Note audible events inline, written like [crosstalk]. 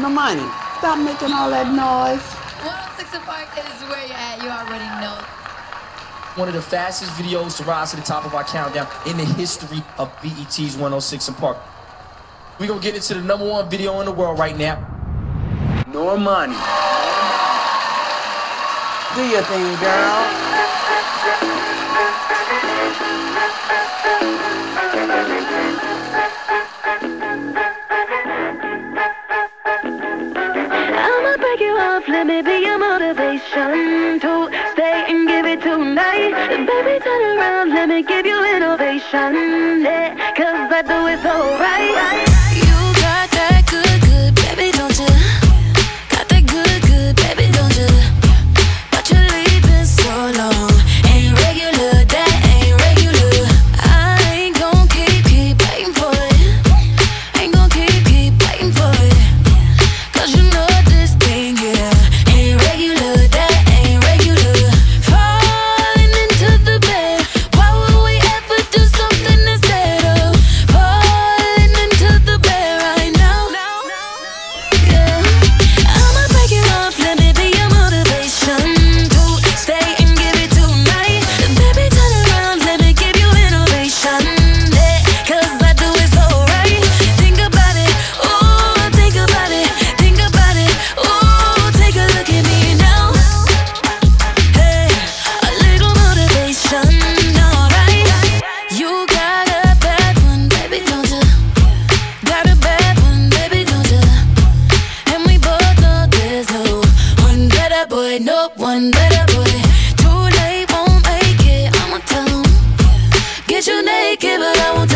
No money. Stop making all that noise. 106 Park is where you're at. You already know. One of the fastest videos to rise to the top of our countdown in the history of BET's 106 and Park. We're gonna get into the number one video in the world right now. Normani. Do your thing, girl. I'ma [laughs] Yeah, cause I do it so right. boy, no one better boy. Too late, won't make it. I'ma tell him. Get you naked, but I won't